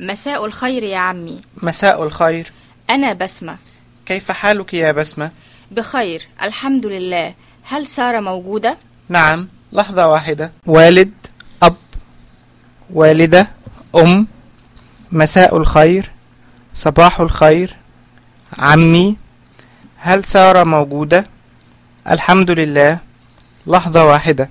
مساء الخير يا عمي. مساء الخير. أنا بسمة. كيف حالك يا بسمة؟ بخير الحمد لله. هل سارة موجودة؟ نعم لحظة واحدة. والد أب والدة أم مساء الخير صباح الخير. عمي هل سارة موجودة؟ الحمد لله. لحظة واحدة.